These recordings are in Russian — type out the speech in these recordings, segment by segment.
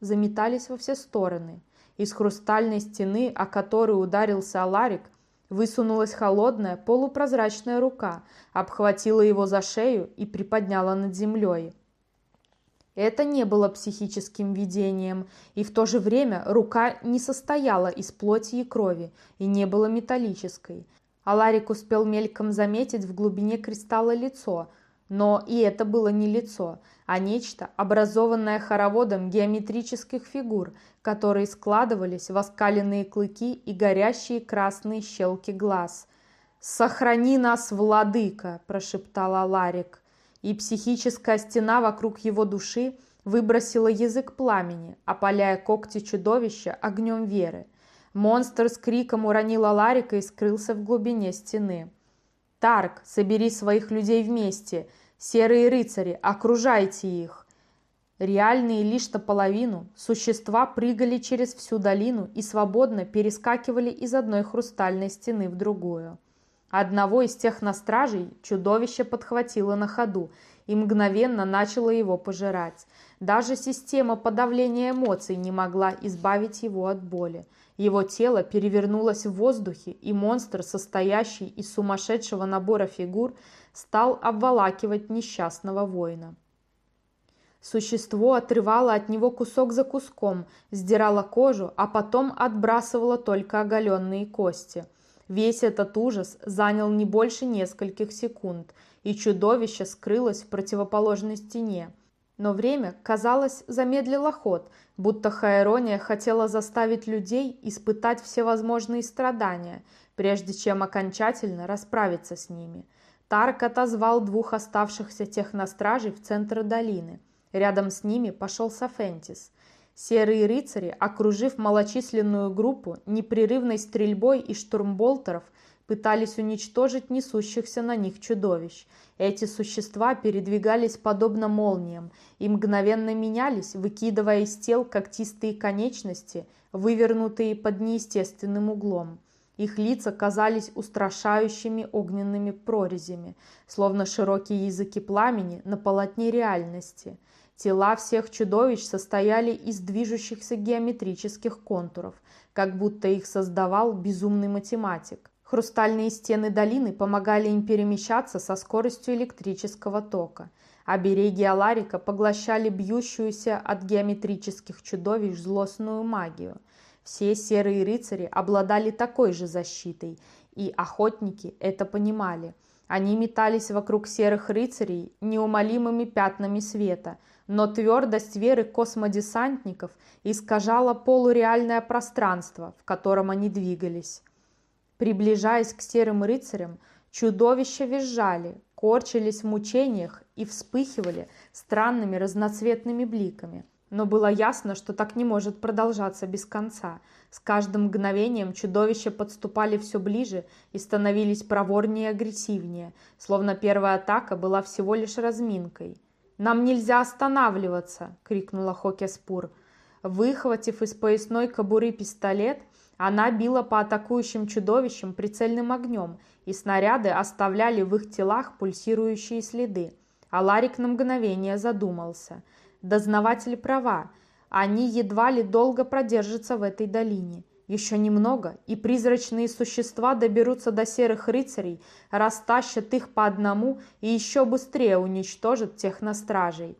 заметались во все стороны. Из хрустальной стены, о которую ударился Аларик, высунулась холодная полупрозрачная рука, обхватила его за шею и приподняла над землей. Это не было психическим видением, и в то же время рука не состояла из плоти и крови и не была металлической. Аларик успел мельком заметить в глубине кристалла лицо, но и это было не лицо, а нечто, образованное хороводом геометрических фигур, которые складывались в оскаленные клыки и горящие красные щелки глаз. «Сохрани нас, владыка!» – прошептал Аларик и психическая стена вокруг его души выбросила язык пламени, опаляя когти чудовища огнем веры. Монстр с криком уронил Аларика и скрылся в глубине стены. «Тарк, собери своих людей вместе! Серые рыцари, окружайте их!» Реальные лишь наполовину, существа прыгали через всю долину и свободно перескакивали из одной хрустальной стены в другую. Одного из тех настражей чудовище подхватило на ходу и мгновенно начало его пожирать. Даже система подавления эмоций не могла избавить его от боли. Его тело перевернулось в воздухе, и монстр, состоящий из сумасшедшего набора фигур, стал обволакивать несчастного воина. Существо отрывало от него кусок за куском, сдирало кожу, а потом отбрасывало только оголенные кости – Весь этот ужас занял не больше нескольких секунд, и чудовище скрылось в противоположной стене. Но время, казалось, замедлило ход, будто Хаэрония хотела заставить людей испытать всевозможные страдания, прежде чем окончательно расправиться с ними. Тарк отозвал двух оставшихся техностражей в центр долины. Рядом с ними пошел Сафентис. Серые рыцари, окружив малочисленную группу, непрерывной стрельбой и штурмболтеров, пытались уничтожить несущихся на них чудовищ. Эти существа передвигались подобно молниям и мгновенно менялись, выкидывая из тел когтистые конечности, вывернутые под неестественным углом. Их лица казались устрашающими огненными прорезями, словно широкие языки пламени на полотне реальности – Тела всех чудовищ состояли из движущихся геометрических контуров, как будто их создавал безумный математик. Хрустальные стены долины помогали им перемещаться со скоростью электрического тока, а береги Аларика поглощали бьющуюся от геометрических чудовищ злостную магию. Все серые рыцари обладали такой же защитой, и охотники это понимали. Они метались вокруг серых рыцарей неумолимыми пятнами света – но твердость веры космодесантников искажала полуреальное пространство, в котором они двигались. Приближаясь к серым рыцарям, чудовища визжали, корчились в мучениях и вспыхивали странными разноцветными бликами. Но было ясно, что так не может продолжаться без конца. С каждым мгновением чудовища подступали все ближе и становились проворнее и агрессивнее, словно первая атака была всего лишь разминкой – «Нам нельзя останавливаться!» — крикнула Хокеспур. Выхватив из поясной кобуры пистолет, она била по атакующим чудовищам прицельным огнем, и снаряды оставляли в их телах пульсирующие следы. А Ларик на мгновение задумался. Дознаватель права, они едва ли долго продержатся в этой долине. Еще немного, и призрачные существа доберутся до серых рыцарей, растащат их по одному и еще быстрее уничтожат техностражей.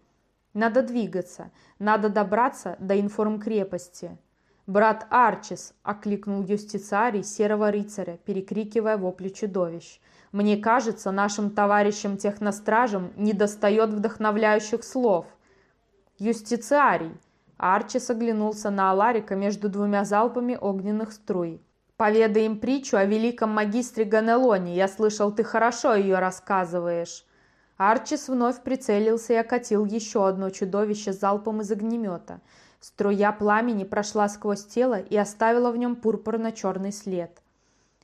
Надо двигаться, надо добраться до информкрепости. «Брат Арчис!» – окликнул юстициарий серого рыцаря, перекрикивая вопли чудовищ. «Мне кажется, нашим товарищам-техностражам недостает вдохновляющих слов». «Юстициарий!» Арчис оглянулся на Аларика между двумя залпами огненных струй. «Поведай им притчу о великом магистре Ганелоне. Я слышал, ты хорошо ее рассказываешь». Арчис вновь прицелился и окатил еще одно чудовище залпом из огнемета. Струя пламени прошла сквозь тело и оставила в нем пурпурно-черный след.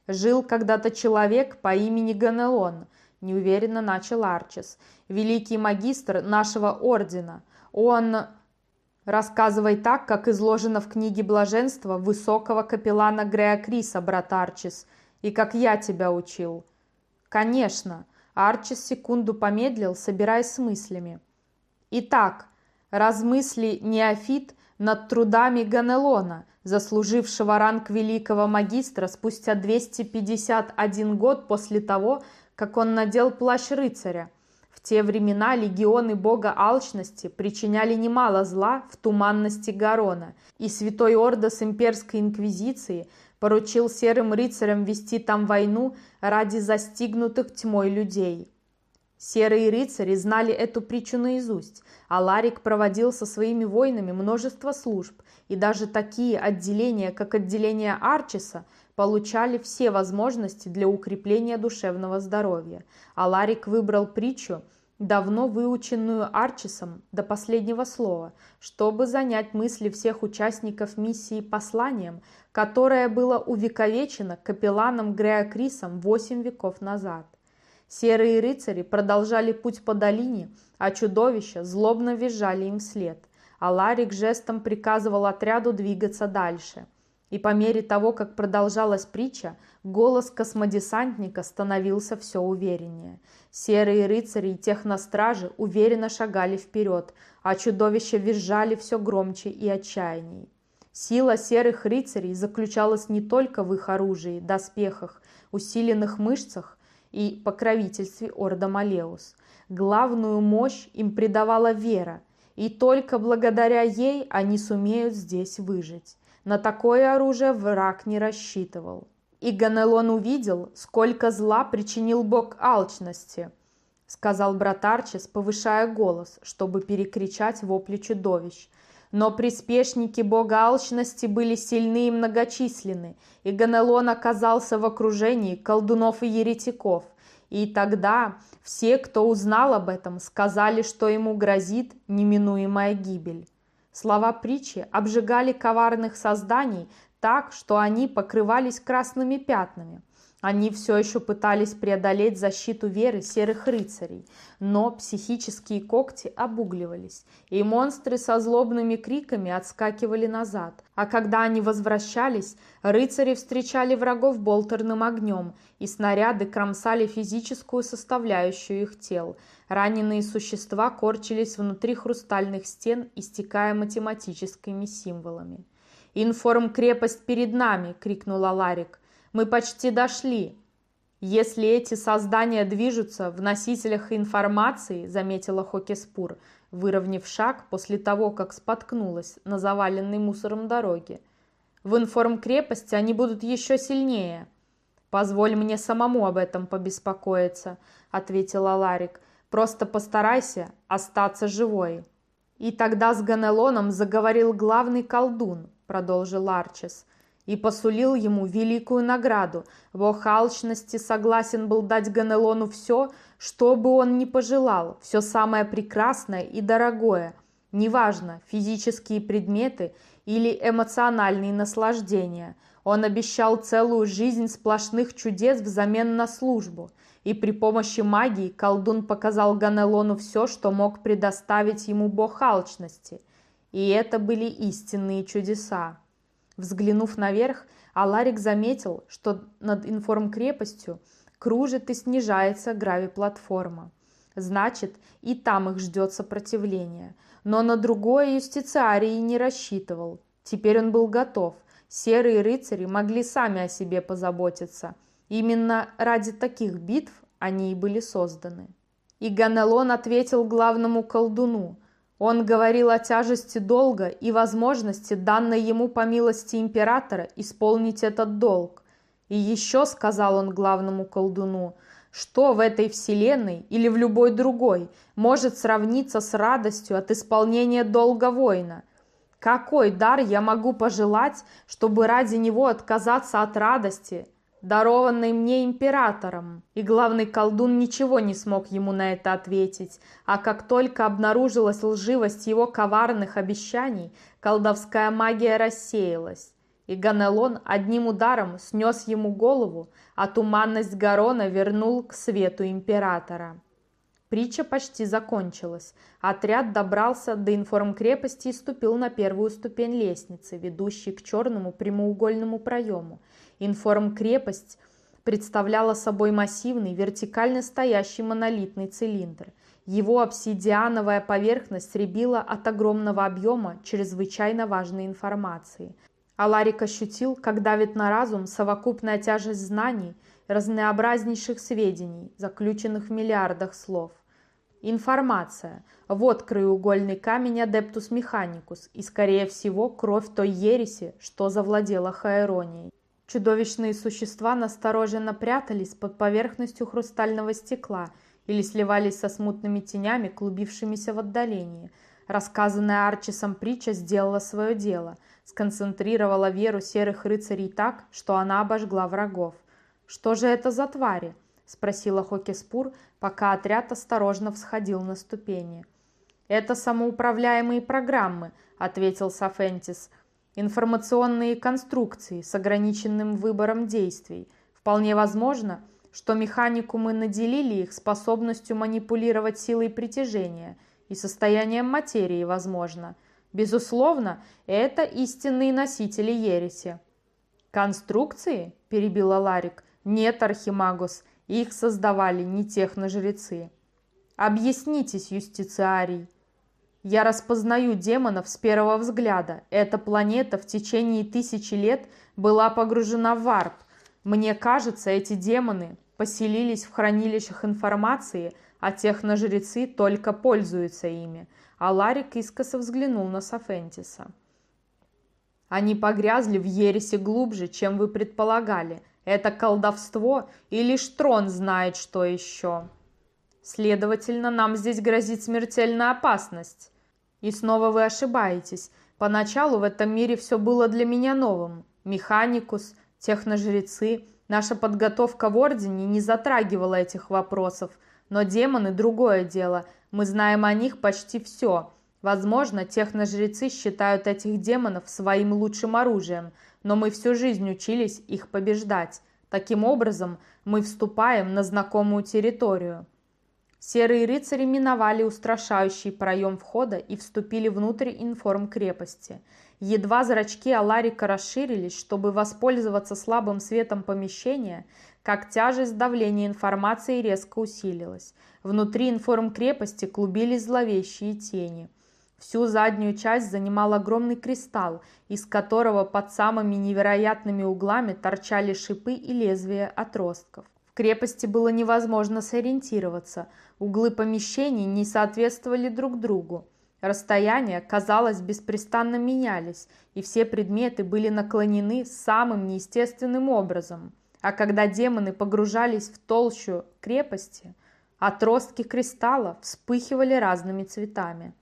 «Жил когда-то человек по имени Ганелон», – неуверенно начал Арчис. «Великий магистр нашего ордена. Он...» Рассказывай так, как изложено в книге блаженства высокого капеллана Грея Криса, брат Арчис, и как я тебя учил. Конечно, Арчис секунду помедлил, собираясь с мыслями. Итак, размысли неофит над трудами Ганелона, заслужившего ранг великого магистра спустя 251 год после того, как он надел плащ рыцаря. Те времена легионы бога алчности причиняли немало зла в туманности Гарона, и святой Ордос имперской инквизиции поручил серым рыцарям вести там войну ради застигнутых тьмой людей. Серые рыцари знали эту притчу наизусть, а Ларик проводил со своими воинами множество служб, и даже такие отделения, как отделение Арчиса, получали все возможности для укрепления душевного здоровья. А Ларик выбрал притчу, давно выученную Арчисом до последнего слова, чтобы занять мысли всех участников миссии посланием, которое было увековечено капелланом Греа Крисом 8 веков назад. Серые рыцари продолжали путь по долине, а чудовища злобно визжали им вслед. А Ларик жестом приказывал отряду двигаться дальше. И по мере того, как продолжалась притча, голос космодесантника становился все увереннее. Серые рыцари и техностражи уверенно шагали вперед, а чудовища визжали все громче и отчаянней. Сила серых рыцарей заключалась не только в их оружии, доспехах, усиленных мышцах, и покровительстве Орда Малеус. Главную мощь им придавала вера, и только благодаря ей они сумеют здесь выжить. На такое оружие враг не рассчитывал. И Ганелон увидел, сколько зла причинил бог алчности, сказал брат Арчис, повышая голос, чтобы перекричать вопли чудовищ – но приспешники бога алчности были сильны и многочисленны, и Ганелон оказался в окружении колдунов и еретиков. И тогда все, кто узнал об этом, сказали, что ему грозит неминуемая гибель. Слова притчи обжигали коварных созданий так, что они покрывались красными пятнами – они все еще пытались преодолеть защиту веры серых рыцарей, но психические когти обугливались, и монстры со злобными криками отскакивали назад. А когда они возвращались, рыцари встречали врагов болтерным огнем, и снаряды кромсали физическую составляющую их тел. Раненые существа корчились внутри хрустальных стен, истекая математическими символами. «Информ-крепость перед нами!» — крикнула Ларик. Мы почти дошли. Если эти создания движутся в носителях информации, заметила Хокеспур, выровняв шаг после того, как споткнулась на заваленной мусором дороге. В информкрепости они будут еще сильнее. Позволь мне самому об этом побеспокоиться, ответила Ларик. Просто постарайся остаться живой. И тогда с Ганелоном заговорил главный колдун, продолжил Арчес и посулил ему великую награду. Бог алчности согласен был дать Ганелону все, что бы он ни пожелал, все самое прекрасное и дорогое, неважно, физические предметы или эмоциональные наслаждения. Он обещал целую жизнь сплошных чудес взамен на службу, и при помощи магии колдун показал Ганелону все, что мог предоставить ему бог алчности. И это были истинные чудеса. Взглянув наверх, Аларик заметил, что над информкрепостью кружит и снижается грави-платформа. Значит, и там их ждет сопротивление. Но на другое юстициарий не рассчитывал. Теперь он был готов. Серые рыцари могли сами о себе позаботиться. Именно ради таких битв они и были созданы. И Ганелон ответил главному колдуну. Он говорил о тяжести долга и возможности, данной ему по милости императора, исполнить этот долг. И еще сказал он главному колдуну, что в этой вселенной или в любой другой может сравниться с радостью от исполнения долга воина. Какой дар я могу пожелать, чтобы ради него отказаться от радости, дарованной мне императором. И главный колдун ничего не смог ему на это ответить, а как только обнаружилась лживость его коварных обещаний, колдовская магия рассеялась. И Ганелон одним ударом снес ему голову, а туманность Гарона вернул к свету императора. Притча почти закончилась. Отряд добрался до информкрепости и ступил на первую ступень лестницы, ведущей к черному прямоугольному проему – Информкрепость представляла собой массивный, вертикально стоящий монолитный цилиндр. Его обсидиановая поверхность рябила от огромного объема чрезвычайно важной информации. Аларик ощутил, как давит на разум совокупная тяжесть знаний, разнообразнейших сведений, заключенных в миллиардах слов. Информация. Вот краеугольный камень Адептус Механикус и, скорее всего, кровь той ереси, что завладела Хаэронией. Чудовищные существа настороженно прятались под поверхностью хрустального стекла или сливались со смутными тенями, клубившимися в отдалении. Рассказанная Арчисом притча сделала свое дело, сконцентрировала веру серых рыцарей так, что она обожгла врагов. «Что же это за твари?» – спросила Хокеспур, пока отряд осторожно всходил на ступени. «Это самоуправляемые программы», – ответил Сафентис – информационные конструкции с ограниченным выбором действий. Вполне возможно, что механикумы наделили их способностью манипулировать силой притяжения и состоянием материи, возможно. Безусловно, это истинные носители ереси. «Конструкции?» – перебила Ларик. «Нет, Архимагус, их создавали не техножрецы». «Объяснитесь, юстициарий», я распознаю демонов с первого взгляда. Эта планета в течение тысячи лет была погружена в варп. Мне кажется, эти демоны поселились в хранилищах информации, а техножрецы только пользуются ими. А Ларик искоса взглянул на Сафентиса. Они погрязли в ересе глубже, чем вы предполагали. Это колдовство или лишь трон знает, что еще. Следовательно, нам здесь грозит смертельная опасность. И снова вы ошибаетесь. Поначалу в этом мире все было для меня новым. Механикус, техножрецы, наша подготовка в Ордене не затрагивала этих вопросов. Но демоны – другое дело. Мы знаем о них почти все. Возможно, техножрецы считают этих демонов своим лучшим оружием, но мы всю жизнь учились их побеждать. Таким образом, мы вступаем на знакомую территорию. Серые рыцари миновали устрашающий проем входа и вступили внутрь информ крепости. Едва зрачки Аларика расширились, чтобы воспользоваться слабым светом помещения, как тяжесть давления информации резко усилилась. Внутри информ крепости клубились зловещие тени. Всю заднюю часть занимал огромный кристалл, из которого под самыми невероятными углами торчали шипы и лезвия отростков. В крепости было невозможно сориентироваться, углы помещений не соответствовали друг другу. Расстояния, казалось, беспрестанно менялись, и все предметы были наклонены самым неестественным образом. А когда демоны погружались в толщу крепости, отростки кристалла вспыхивали разными цветами.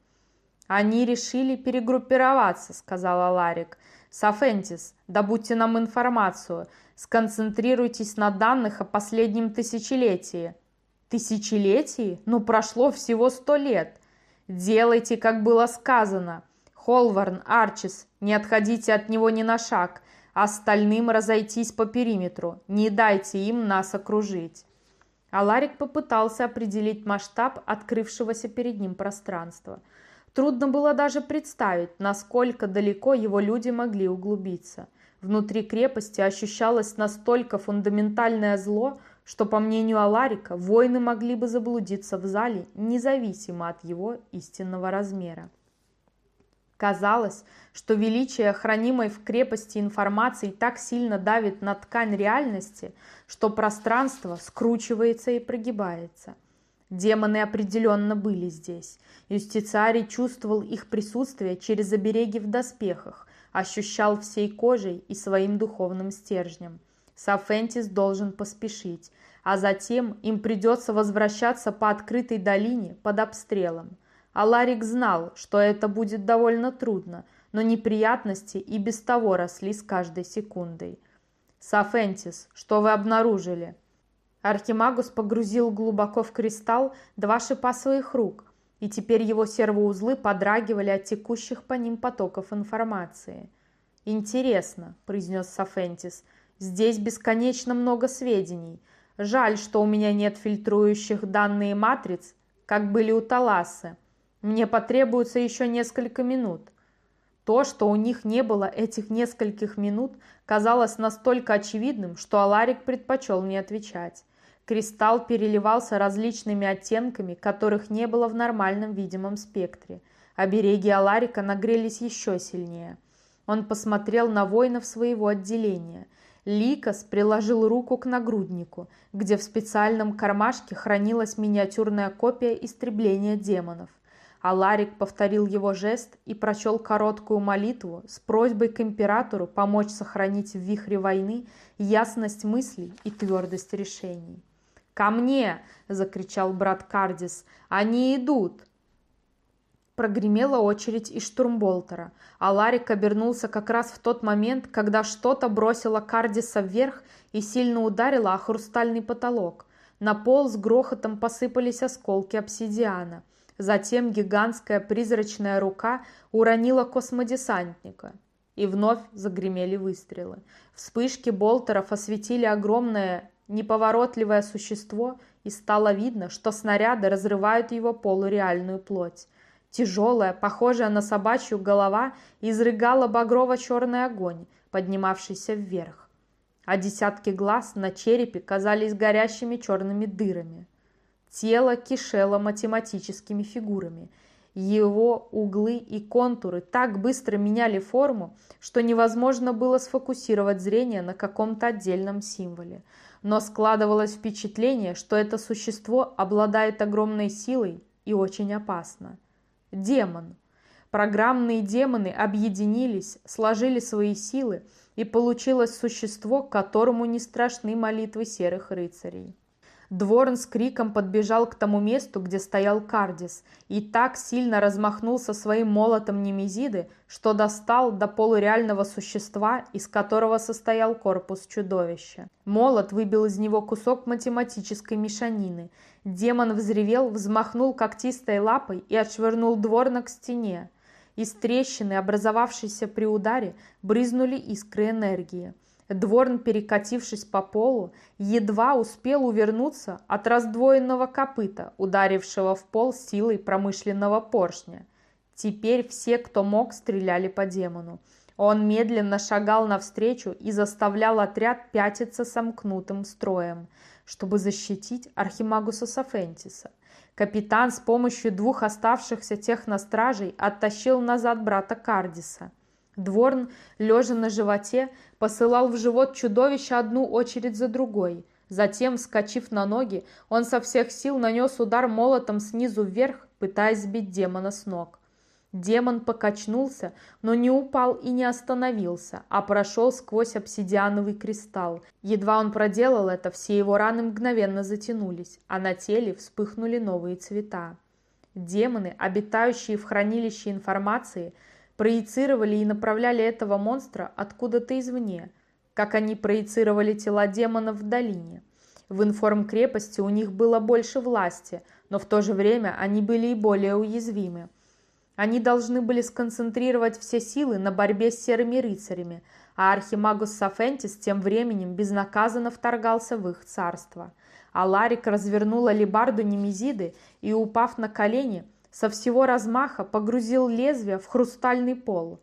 «Они решили перегруппироваться», — сказала Ларик. «Сафентис, добудьте нам информацию. Сконцентрируйтесь на данных о последнем тысячелетии». «Тысячелетии? Ну, прошло всего сто лет. Делайте, как было сказано. Холварн, Арчис, не отходите от него ни на шаг. Остальным разойтись по периметру. Не дайте им нас окружить». Аларик попытался определить масштаб открывшегося перед ним пространства – Трудно было даже представить, насколько далеко его люди могли углубиться. Внутри крепости ощущалось настолько фундаментальное зло, что, по мнению Аларика, воины могли бы заблудиться в зале, независимо от его истинного размера. Казалось, что величие хранимой в крепости информации так сильно давит на ткань реальности, что пространство скручивается и прогибается – Демоны определенно были здесь. Юстициарий чувствовал их присутствие через обереги в доспехах, ощущал всей кожей и своим духовным стержнем. Сафентис должен поспешить, а затем им придется возвращаться по открытой долине под обстрелом. Аларик знал, что это будет довольно трудно, но неприятности и без того росли с каждой секундой. «Сафентис, что вы обнаружили?» Архимагус погрузил глубоко в кристалл два шипа своих рук, и теперь его сервоузлы подрагивали от текущих по ним потоков информации. «Интересно», — произнес Сафентис, — «здесь бесконечно много сведений. Жаль, что у меня нет фильтрующих данные матриц, как были у Таласы. Мне потребуется еще несколько минут». То, что у них не было этих нескольких минут, казалось настолько очевидным, что Аларик предпочел не отвечать. Кристалл переливался различными оттенками, которых не было в нормальном видимом спектре. Обереги Аларика нагрелись еще сильнее. Он посмотрел на воинов своего отделения. Ликос приложил руку к нагруднику, где в специальном кармашке хранилась миниатюрная копия истребления демонов. Аларик повторил его жест и прочел короткую молитву с просьбой к императору помочь сохранить в вихре войны ясность мыслей и твердость решений. «Ко мне!» – закричал брат Кардис. «Они идут!» Прогремела очередь из штурмболтера, а Ларик обернулся как раз в тот момент, когда что-то бросило Кардиса вверх и сильно ударило о хрустальный потолок. На пол с грохотом посыпались осколки обсидиана. Затем гигантская призрачная рука уронила космодесантника. И вновь загремели выстрелы. Вспышки болтеров осветили огромное неповоротливое существо, и стало видно, что снаряды разрывают его полуреальную плоть. Тяжелая, похожая на собачью голова, изрыгала багрово-черный огонь, поднимавшийся вверх. А десятки глаз на черепе казались горящими черными дырами. Тело кишело математическими фигурами. Его углы и контуры так быстро меняли форму, что невозможно было сфокусировать зрение на каком-то отдельном символе но складывалось впечатление, что это существо обладает огромной силой и очень опасно. Демон. Программные демоны объединились, сложили свои силы, и получилось существо, которому не страшны молитвы серых рыцарей. Дворн с криком подбежал к тому месту, где стоял Кардис, и так сильно размахнулся своим молотом Немезиды, что достал до полуреального существа, из которого состоял корпус чудовища. Молот выбил из него кусок математической мешанины. Демон взревел, взмахнул когтистой лапой и отшвырнул Дворна к стене. Из трещины, образовавшейся при ударе, брызнули искры энергии. Дворн, перекатившись по полу, едва успел увернуться от раздвоенного копыта, ударившего в пол силой промышленного поршня. Теперь все, кто мог, стреляли по демону. Он медленно шагал навстречу и заставлял отряд пятиться сомкнутым строем, чтобы защитить Архимагуса Сафентиса. Капитан с помощью двух оставшихся техностражей оттащил назад брата Кардиса – Дворн, лежа на животе, посылал в живот чудовища одну очередь за другой. Затем, вскочив на ноги, он со всех сил нанес удар молотом снизу вверх, пытаясь сбить демона с ног. Демон покачнулся, но не упал и не остановился, а прошел сквозь обсидиановый кристалл. Едва он проделал это, все его раны мгновенно затянулись, а на теле вспыхнули новые цвета. Демоны, обитающие в хранилище информации, проецировали и направляли этого монстра откуда-то извне, как они проецировали тела демонов в долине. В информкрепости у них было больше власти, но в то же время они были и более уязвимы. Они должны были сконцентрировать все силы на борьбе с серыми рыцарями, а Архимагус Сафентис тем временем безнаказанно вторгался в их царство. Аларик развернула лебарду Немезиды и, упав на колени, со всего размаха погрузил лезвие в хрустальный пол.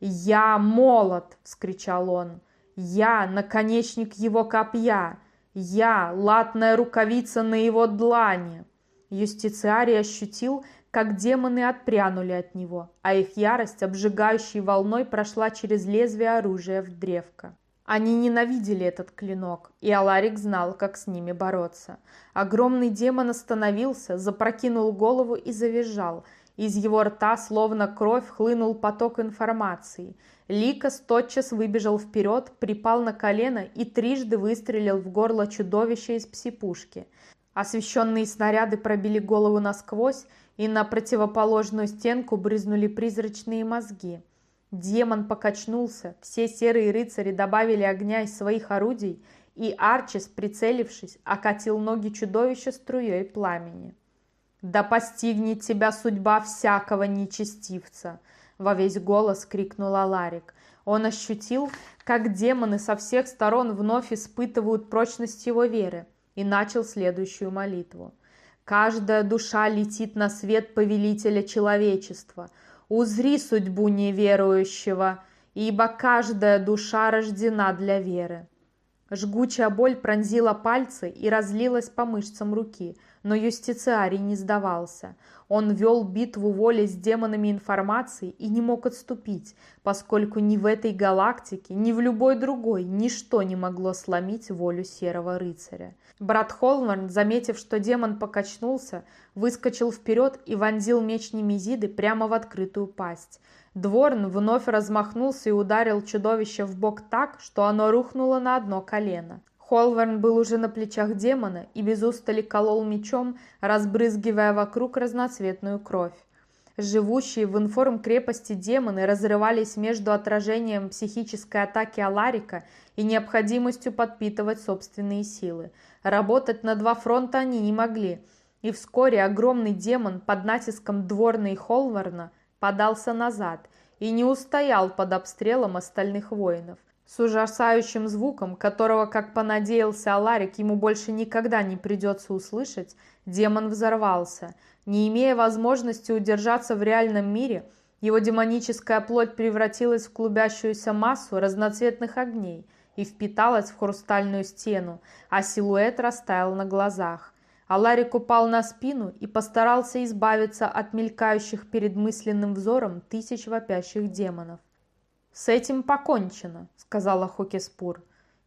«Я молот!» – вскричал он. «Я – наконечник его копья! Я – латная рукавица на его длани!» Юстициарий ощутил, как демоны отпрянули от него, а их ярость обжигающей волной прошла через лезвие оружия в древко. Они ненавидели этот клинок, и Аларик знал, как с ними бороться. Огромный демон остановился, запрокинул голову и завизжал. Из его рта, словно кровь, хлынул поток информации. Ликос тотчас выбежал вперед, припал на колено и трижды выстрелил в горло чудовища из псипушки. Освещенные снаряды пробили голову насквозь, и на противоположную стенку брызнули призрачные мозги. Демон покачнулся, все серые рыцари добавили огня из своих орудий, и Арчис, прицелившись, окатил ноги чудовища струей пламени. «Да постигнет тебя судьба всякого нечестивца!» — во весь голос крикнул Аларик. Он ощутил, как демоны со всех сторон вновь испытывают прочность его веры, и начал следующую молитву. «Каждая душа летит на свет повелителя человечества — Узри судьбу неверующего, ибо каждая душа рождена для веры. Жгучая боль пронзила пальцы и разлилась по мышцам руки, но юстициарий не сдавался. Он вел битву воли с демонами информации и не мог отступить, поскольку ни в этой галактике, ни в любой другой ничто не могло сломить волю Серого Рыцаря. Брат Холмарн, заметив, что демон покачнулся, выскочил вперед и вонзил меч Немезиды прямо в открытую пасть. Дворн вновь размахнулся и ударил чудовище в бок так, что оно рухнуло на одно колено. Холверн был уже на плечах демона и без устали колол мечом, разбрызгивая вокруг разноцветную кровь. Живущие в информ крепости демоны разрывались между отражением психической атаки Аларика и необходимостью подпитывать собственные силы. Работать на два фронта они не могли, и вскоре огромный демон под натиском Дворна и Холварна подался назад и не устоял под обстрелом остальных воинов. С ужасающим звуком, которого, как понадеялся Аларик, ему больше никогда не придется услышать, демон взорвался. Не имея возможности удержаться в реальном мире, его демоническая плоть превратилась в клубящуюся массу разноцветных огней и впиталась в хрустальную стену, а силуэт растаял на глазах. Аларик упал на спину и постарался избавиться от мелькающих перед мысленным взором тысяч вопящих демонов. «С этим покончено», — сказала Хокеспур.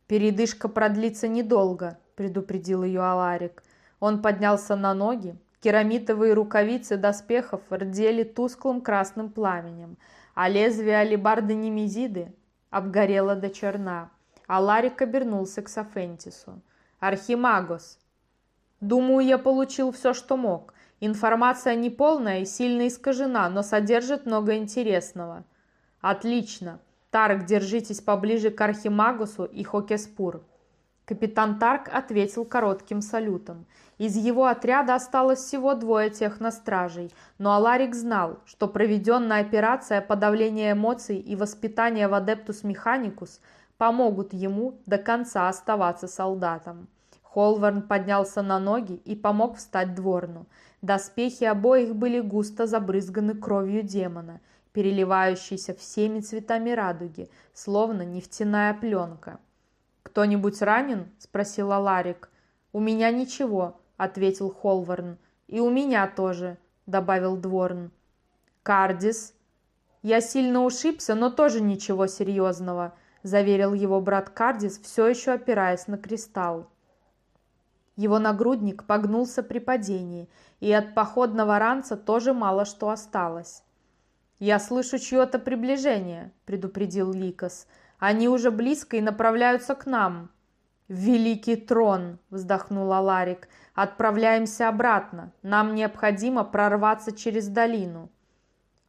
«Передышка продлится недолго», — предупредил ее Аларик. Он поднялся на ноги. Керамитовые рукавицы доспехов рдели тусклым красным пламенем, а лезвие алебарды Немезиды обгорело до черна. Аларик обернулся к Сафентису. «Архимагос!» «Думаю, я получил все, что мог. Информация неполная и сильно искажена, но содержит много интересного. «Отлично! Тарк, держитесь поближе к Архимагусу и Хокеспур». Капитан Тарк ответил коротким салютом. Из его отряда осталось всего двое техностражей, но Аларик знал, что проведенная операция подавления эмоций и воспитания в Адептус Механикус помогут ему до конца оставаться солдатом. Холварн поднялся на ноги и помог встать дворну. Доспехи обоих были густо забрызганы кровью демона – переливающийся всеми цветами радуги, словно нефтяная пленка. «Кто-нибудь ранен?» – спросила Ларик. «У меня ничего», – ответил Холварн. «И у меня тоже», – добавил Дворн. «Кардис?» «Я сильно ушибся, но тоже ничего серьезного», – заверил его брат Кардис, все еще опираясь на кристалл. Его нагрудник погнулся при падении, и от походного ранца тоже мало что осталось. «Я слышу чье-то приближение», — предупредил Ликос. «Они уже близко и направляются к нам». «Великий трон!» — вздохнул Аларик. «Отправляемся обратно. Нам необходимо прорваться через долину».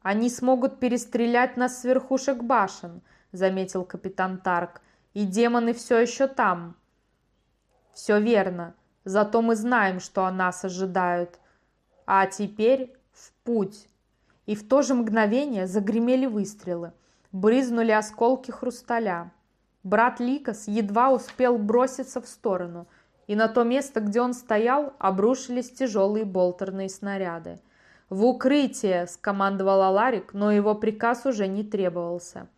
«Они смогут перестрелять нас с верхушек башен», — заметил капитан Тарк. «И демоны все еще там». «Все верно. Зато мы знаем, что нас ожидают. А теперь в путь». И в то же мгновение загремели выстрелы. Брызнули осколки хрусталя. Брат Ликос едва успел броситься в сторону, и на то место, где он стоял, обрушились тяжелые болтерные снаряды. «В укрытие!» – скомандовал Аларик, но его приказ уже не требовался.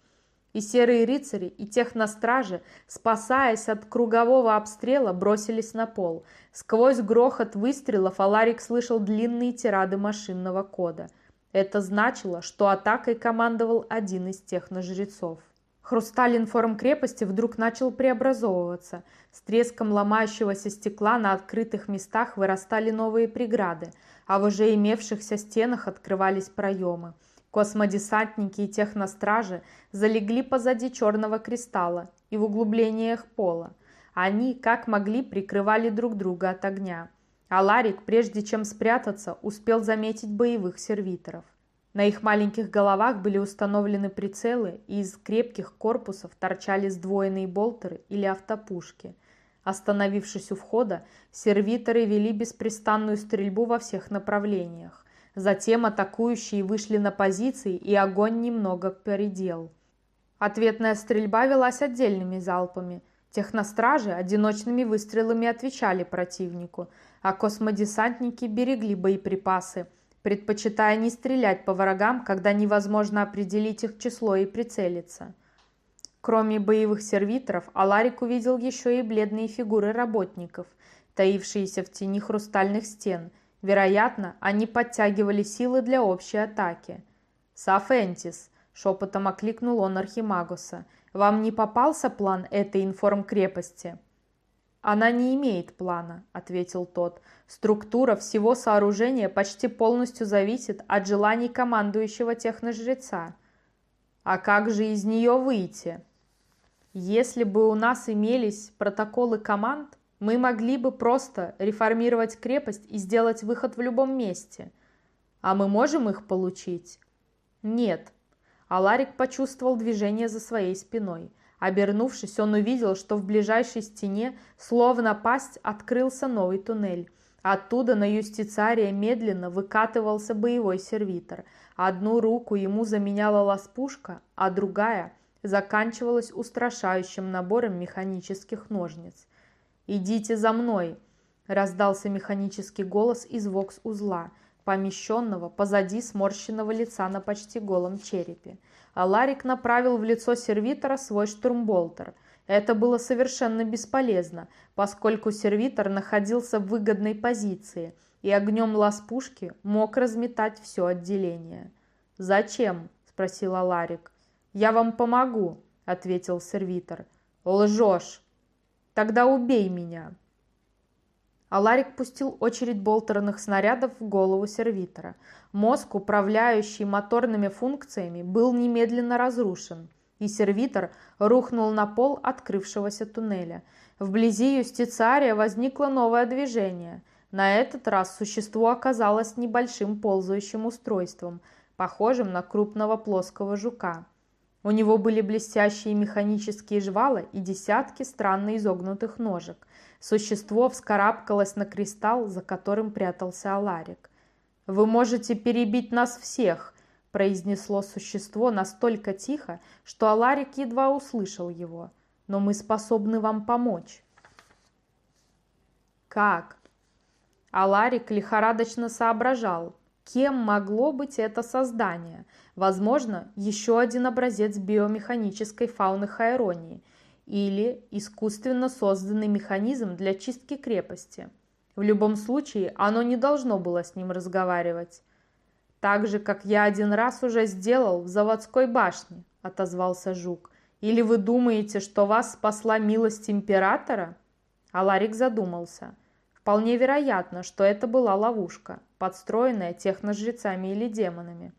И серые рыцари, и техностражи, спасаясь от кругового обстрела, бросились на пол. Сквозь грохот выстрелов Аларик слышал длинные тирады машинного кода – это значило, что атакой командовал один из техножрецов. Хрусталь информ крепости вдруг начал преобразовываться. С треском ломающегося стекла на открытых местах вырастали новые преграды, а в уже имевшихся стенах открывались проемы. Космодесантники и техностражи залегли позади черного кристалла и в углублениях пола. Они, как могли, прикрывали друг друга от огня. А Ларик, прежде чем спрятаться, успел заметить боевых сервиторов. На их маленьких головах были установлены прицелы, и из крепких корпусов торчали сдвоенные болтеры или автопушки. Остановившись у входа, сервиторы вели беспрестанную стрельбу во всех направлениях. Затем атакующие вышли на позиции, и огонь немного передел. Ответная стрельба велась отдельными залпами. Техностражи одиночными выстрелами отвечали противнику – а космодесантники берегли боеприпасы, предпочитая не стрелять по врагам, когда невозможно определить их число и прицелиться. Кроме боевых сервиторов, Аларик увидел еще и бледные фигуры работников, таившиеся в тени хрустальных стен. Вероятно, они подтягивали силы для общей атаки. «Сафентис!» – шепотом окликнул он Архимагуса. «Вам не попался план этой информкрепости?» «Она не имеет плана», – ответил тот. «Структура всего сооружения почти полностью зависит от желаний командующего техножреца». «А как же из нее выйти?» «Если бы у нас имелись протоколы команд, мы могли бы просто реформировать крепость и сделать выход в любом месте. А мы можем их получить?» «Нет». Аларик почувствовал движение за своей спиной – Обернувшись, он увидел, что в ближайшей стене, словно пасть, открылся новый туннель. Оттуда на юстицария медленно выкатывался боевой сервитор. Одну руку ему заменяла ласпушка, а другая заканчивалась устрашающим набором механических ножниц. «Идите за мной!» – раздался механический голос из вокс-узла, помещенного позади сморщенного лица на почти голом черепе а Ларик направил в лицо сервитора свой штурмболтер. Это было совершенно бесполезно, поскольку сервитор находился в выгодной позиции, и огнем лаз-пушки мог разметать все отделение. «Зачем?» – спросил Аларик. «Я вам помогу», – ответил сервитор. «Лжешь!» «Тогда убей меня!» Аларик пустил очередь болтерных снарядов в голову сервитора. Мозг, управляющий моторными функциями, был немедленно разрушен, и сервитор рухнул на пол открывшегося туннеля. Вблизи юстициария возникло новое движение. На этот раз существо оказалось небольшим ползающим устройством, похожим на крупного плоского жука. У него были блестящие механические жвала и десятки странно изогнутых ножек. Существо вскарабкалось на кристалл, за которым прятался Аларик. «Вы можете перебить нас всех», – произнесло существо настолько тихо, что Аларик едва услышал его. «Но мы способны вам помочь». «Как?» Аларик лихорадочно соображал, кем могло быть это создание. Возможно, еще один образец биомеханической фауны Хайронии или искусственно созданный механизм для чистки крепости – в любом случае, оно не должно было с ним разговаривать. «Так же, как я один раз уже сделал в заводской башне», – отозвался Жук. «Или вы думаете, что вас спасла милость императора?» Аларик задумался. Вполне вероятно, что это была ловушка, подстроенная техножрецами или демонами.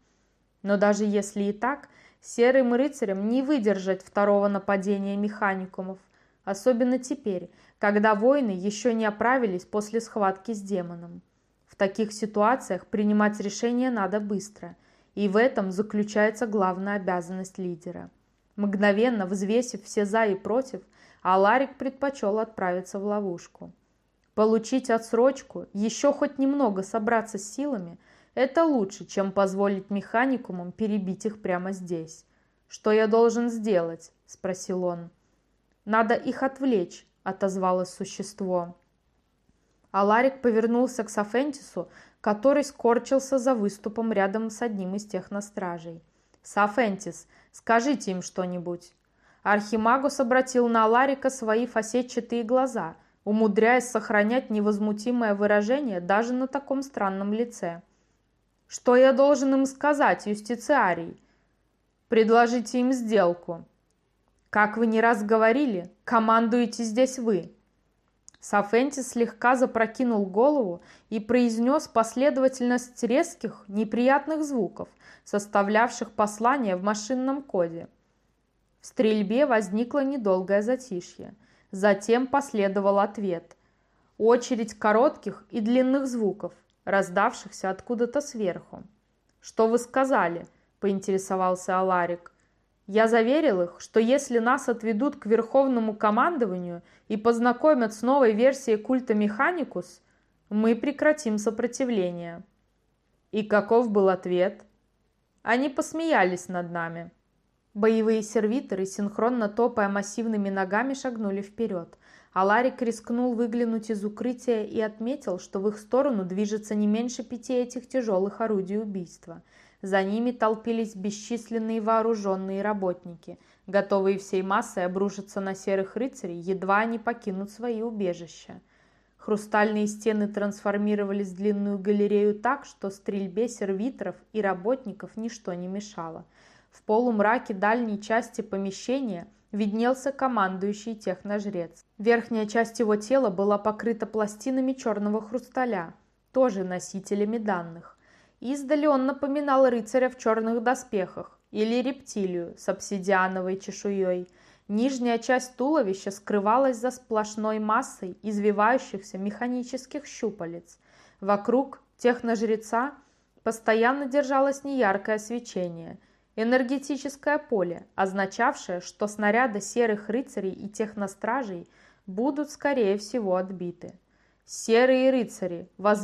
Но даже если и так, серым рыцарям не выдержать второго нападения механикумов, особенно теперь, когда воины еще не оправились после схватки с демоном. В таких ситуациях принимать решения надо быстро, и в этом заключается главная обязанность лидера. Мгновенно взвесив все «за» и «против», Аларик предпочел отправиться в ловушку. Получить отсрочку, еще хоть немного собраться с силами – это лучше, чем позволить механикумам перебить их прямо здесь. «Что я должен сделать?» – спросил он. «Надо их отвлечь, отозвалось существо. Аларик повернулся к Сафентису, который скорчился за выступом рядом с одним из техностражей. «Сафентис, скажите им что-нибудь». Архимагус обратил на Аларика свои фасетчатые глаза, умудряясь сохранять невозмутимое выражение даже на таком странном лице. «Что я должен им сказать, юстициарий?» «Предложите им сделку», как вы не раз говорили, командуете здесь вы. Сафенти слегка запрокинул голову и произнес последовательность резких, неприятных звуков, составлявших послание в машинном коде. В стрельбе возникло недолгое затишье. Затем последовал ответ. Очередь коротких и длинных звуков, раздавшихся откуда-то сверху. «Что вы сказали?» – поинтересовался Аларик. Я заверил их, что если нас отведут к верховному командованию и познакомят с новой версией культа Механикус, мы прекратим сопротивление. И каков был ответ? Они посмеялись над нами. Боевые сервиторы, синхронно топая массивными ногами, шагнули вперед. А Ларик рискнул выглянуть из укрытия и отметил, что в их сторону движется не меньше пяти этих тяжелых орудий убийства – За ними толпились бесчисленные вооруженные работники, готовые всей массой обрушиться на серых рыцарей, едва они покинут свои убежища. Хрустальные стены трансформировались в длинную галерею так, что стрельбе сервиторов и работников ничто не мешало. В полумраке дальней части помещения виднелся командующий техножрец. Верхняя часть его тела была покрыта пластинами черного хрусталя, тоже носителями данных. Издали он напоминал рыцаря в черных доспехах или рептилию с обсидиановой чешуей – Нижняя часть туловища скрывалась за сплошной массой извивающихся механических щупалец. Вокруг техножреца постоянно держалось неяркое свечение, энергетическое поле, означавшее, что снаряды серых рыцарей и техностражей будут, скорее всего, отбиты. Серые рыцари,